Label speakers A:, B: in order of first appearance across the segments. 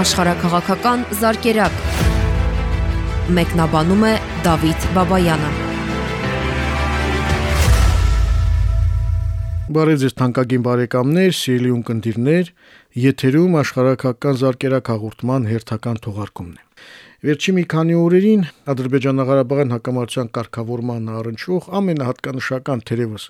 A: աշխարհակղական զարգերակ։ Մեկնաբանում է Դավիթ Բաբայանը։
B: Բարև ձեզ թանկագին բարեկամներ, սիրելի ունկնդիրներ, եթերում աշխարհակղական զարգերակ հաղորդման հերթական թողարկումն է։ Վերջի մի քանի օրերին Ադրբեջանա-Ղարաբաղյան հակամարտության կարգավորման առնչվող ամենահատկանշական թերևս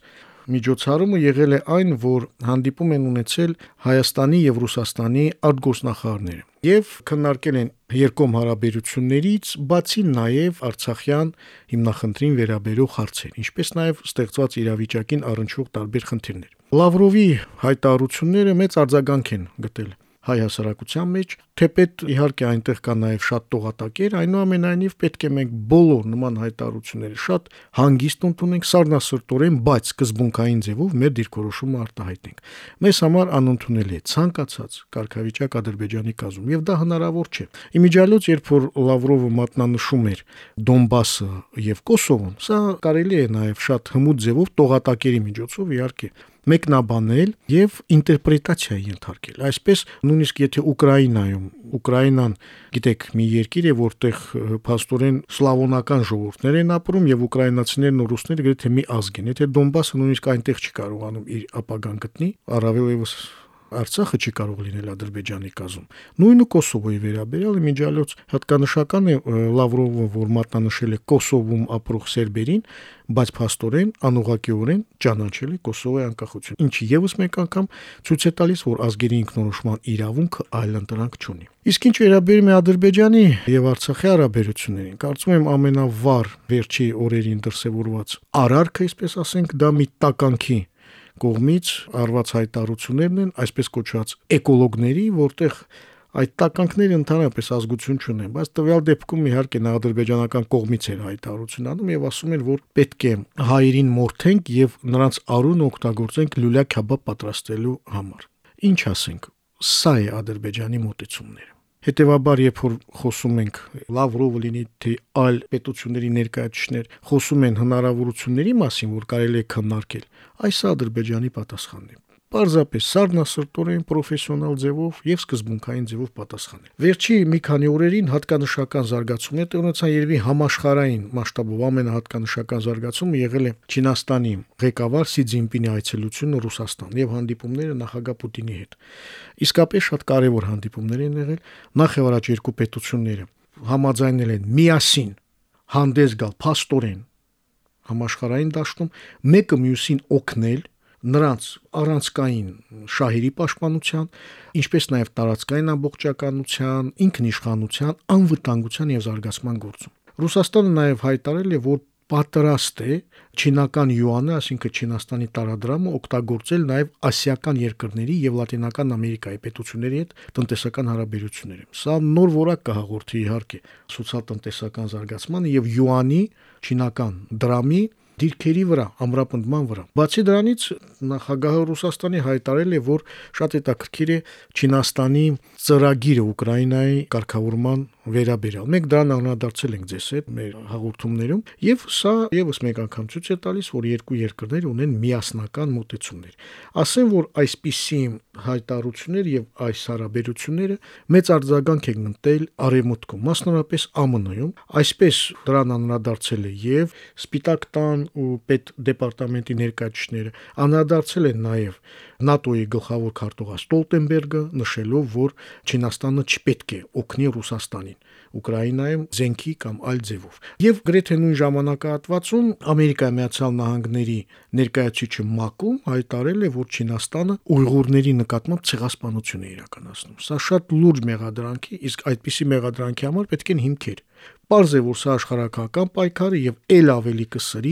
B: միջոցառումը եղել է այն, որ հանդիպում են ունեցել Հայաստանի եւ Ռուսաստանի արտգործնախարարները եւ քննարկել են երկկողմ հարաբերություններից, բացի նաեւ Արցախյան հիմնախնդրին վերաբերող հարցեր, ինչպես նաեւ ստեղծված իրավիճակին առնչվող տարբեր խնդիրներ։ Լավրովի հայտարարությունները մեծ արձագանք են գտել հայ հասարակության մեջ, թեպետ իհարկե այնտեղ կա նաև շատ տողատակեր, այնուամենայնիվ պետք է մենք բոլոր նման հայտարարությունները շատ հանգիստ ընդունենք, սառնասրտորեն, բայց սկզբունքային ձևով մեր դիրքորոշումը արտահայտենք։ Մեզ համար անընդունելի է ցանկացած կարգավիճակ Ադրբեջանի կազմում եւ դա հնարավոր չէ։ Իմիջիալոց երբ որ Լավրովը մատնանշում էր Դոնբասը եւ Կոսովոն, սա կարելի է նաև շատ հմուտ ձևով տողատակերի միջոցով իհարկե մեկնաբանել եւ ինտերպրետացիա ենթարկել։ Այսպես նույնիսկ եթե Ուկրաինայում, Ուկրաինան, գիտեք, մի երկիր է, որտեղ փաստորեն սլավոնական ժողովուրդներ են ապրում եւ ուկրաինացիներն ու ռուսները գրեթե մի ազգ են։ Եթե Դոնբասը նույնիսկ այնտեղ չի կարողանում իր ապագան գտնի, առավել եւս Արցախը չի կարող լինել Ադրբեջանի կազմում։ Նույնը Կոսովոյի վերաբերյալ իմիջիալոց հատկանշական է Լավրովը, որ մատնանշել է Կոսովում ապրող սերբերին, բայց փաստորեն անուղակիորեն ճանաչել է Կոսովոյի անկախություն, ինչը եւս մեկ անգամ ցույց է տալիս, որ ազգերի ինքնորոշման իրավունքը այլընտրանք չունի։ Իսկ ինչ վերաբերում է Ադրբեջանի եւ Արցախի հարաբերություններին, կարծում եմ ամենավառ վերջի օրերին դրսեւորված արարքը, այսպես ասենք, դա մի տականքի կողմից արված հայտարարություններն են այսպես կոչված էկոլոգների, որտեղ այդ տականքները ընդհանրապես ազգություն չունեն, բայց տվյալ դեպքում իհարկե նա ադրբեջանական կողմից էր հայտարարություն անում եւ ասում են, որ պետք է հայերին մորթենք եւ նրանց արուն օգտագործենք լուլա քաբաբ պատրաստելու համար։ Ինչ ասենք, սա է ադրբեջանի մոտեցումները։ Հետևաբար, երբ որ խոսում ենք Լավրովը լինի թե այլ պետությունների ներկայացուցիչներ, խոսում են հնարավորությունների մասին, որ կարելի է քննարկել, այս Ադրբեջանի պատասխանն է պարզապես սառնասրտորեն պրոֆեսիոնալ ձևով եւ սկզբունքային ձևով պատասխանել։ Վերջի մի քանի օրերին հատկանշական զարգացումներ տեղ ունեցան երևի համաշխարային մասշտաբով ամենահատկանշական զարգացումը եղել է Չինաստանի ղեկավար Սի Ցզինպինի այցելությունը Ռուսաստան եւ հանդիպումները նախագահ Պուտինի հետ։ Իսկապես շատ կարեւոր հանդիպումներ են եղել նախ եւ առաջ երկու պետությունները համաձայնել են միասին հանդես գալ փաստորեն համաշխարային դաշտում մեկը մյուսին օգնել նրանց առանցքային շահերի պաշտպանության, ինչպես նաև տարածքային ամբողջականության, ինքնիշխանության, անվտանգության եւ զարգացման գործում։ Ռուսաստանը նաև հայտարարել է, որ պատրաստ է չինական յուանը, այսինքն Չինաստանի տարադրամը օգտագործել նաև ասիական երկրների եւ Լատինական Ամերիկայի պետությունների հետ տնտեսական հարաբերությունները։ Սա նոր որակ կհաղորդի իհարկե սոցիալ-տնտեսական զարգացմանը եւ յուանի չինական դրամի դիրքերի վրա, ամրապնդման վրա։ Բացի դրանից նախագահը Ռուսաստանի հայտարարել է, որ շատ հետաքրքիր է Չինաստանի ծրագիրը Ուկրաինայի կարգավորման վերաբերյալ։ Մենք դրան անդրադարձել ենք ձեզ հետ մեր հաղորդումներում եւ սա եւս մեկ անգամ ցույց է տալիս, որ երկու երկրներ ունեն միասնական մոտեցումներ։ Ասեմ, որ այսպիսի հայտարարություններ եւ այս հարաբերությունները մեծ արձագանք են գտել արևմուտքում, մասնավորապես ԱՄՆ-ում, այսպես դրան անդրադարձել է եւ Սպիտակ տան ու պետ դեպարտամենտի ներկայացուցիչները, անդրադարձել են նաեւ ՆԱՏՕ-ի գլխավոր քարտուղար Ստոլտենբերգը, նշելով, որ Չինաստանը չպետք է օգնի Ռուսաստանին Ուկրաինայում զենքի կամ այլ ձևով։ Եվ գրեթե նույն ժամանակահատվածում Ամերիկայի Միացյալ Նահանգների ներկայացուցիչը ՄԱԿ-ում հայտարել է, որ Չինաստանը ուйղուրների նկատմամբ ցեղասպանություն է իրականացնում։ Սա շատ լուրջ մեղադրանք է, իսկ այդպիսի մեղադրանքի համար պետք են հիմքեր։ Պարզ է, որ սա աշխարհակական պայքար է եւ ել ավելի կսրի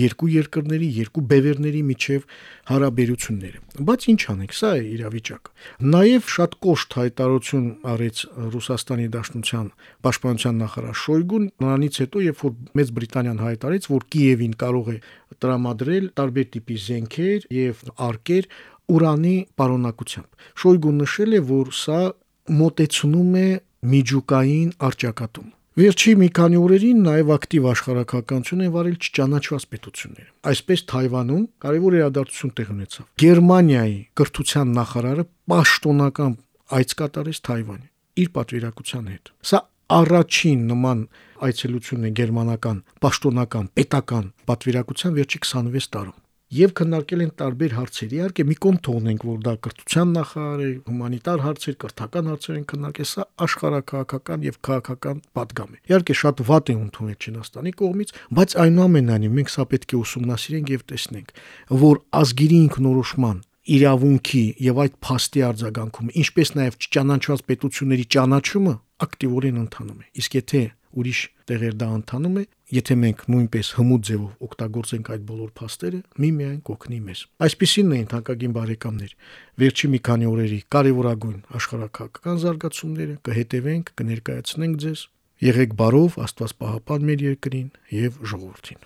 B: երկու երկրների, երկու բևերների միջև հարաբերությունները։ Բայց ինչ անենք, սա է իրավիճակը։ Նաեւ շատ կոշտ հայտարարություն արեց Ռուսաստանի Դաշնության պաշտպանության նախարար Շոյգուն, նրանից հետո, երբ որ Մեծ Բրիտանիան հայտարարեց, որ Կիևին կարող է տրամադրել տարբեր տիպի զենքեր եւ արկեր ուրանի պարունակությամբ։ Շոյգուն նշել է, որ սա մոտեցնում է միջուկային արճակատում։ Վերջի մի քանի օրերին նաև ակտիվ աշխարհակականություն են վարել չճանաչված պետությունները։ Այսպես Թայվանում կարևոր իրադարձություն տեղ ունեցավ։ Գերմանիայի կրթության նախարարը պաշտոնական այց կատարեց Թայվանի։ իր պատվիրակության հետ։ Սա առաջին նման այցելությունն է գերմանական պաշտոնական պետական պատվիրակության վերջի 26 տարում եւ քննարկել են տարբեր հարցեր։ Իհարկե մի կողմ թողնենք, որ դա կրթության նախարարը, հումանիտար հարցեր, կրթական հարցեր են քննարկել, սա աշխարհակահաղական եւ քաղաքական պատգամ է։ Իհարկե շատ վատ է ընդունել Չինաստանի կողմից, բայց այնուամենայնիվ մենք սա պետք է ուսումնասիրենք եւ տեսնենք, որ ազգերի ինքնորոշման իրավունքի եւ այդ փաստի արձագանքում, ինչպես նաեւ ճանաչված պետությունների ճանաչումը ակտիվորեն ընթանում է։ Իսկ եթե ուրիշ տեղեր դա ընթանում է, եթե մենք նույնպես հմուտ ձևով օգտագործենք այդ բոլոր փաստերը, միմիայն կօգնի մեզ։ Այսպեսինն է ընդհանրագին բարեկամներ։ Վերջի մի քանի օրերի կարևորագույն աշխարհակական զարգացումները կհետևենք, կներկայացնենք ձեզ։ Եղեք բարով, Աստված պահապան մեր երկրին եւ ժողովրդին։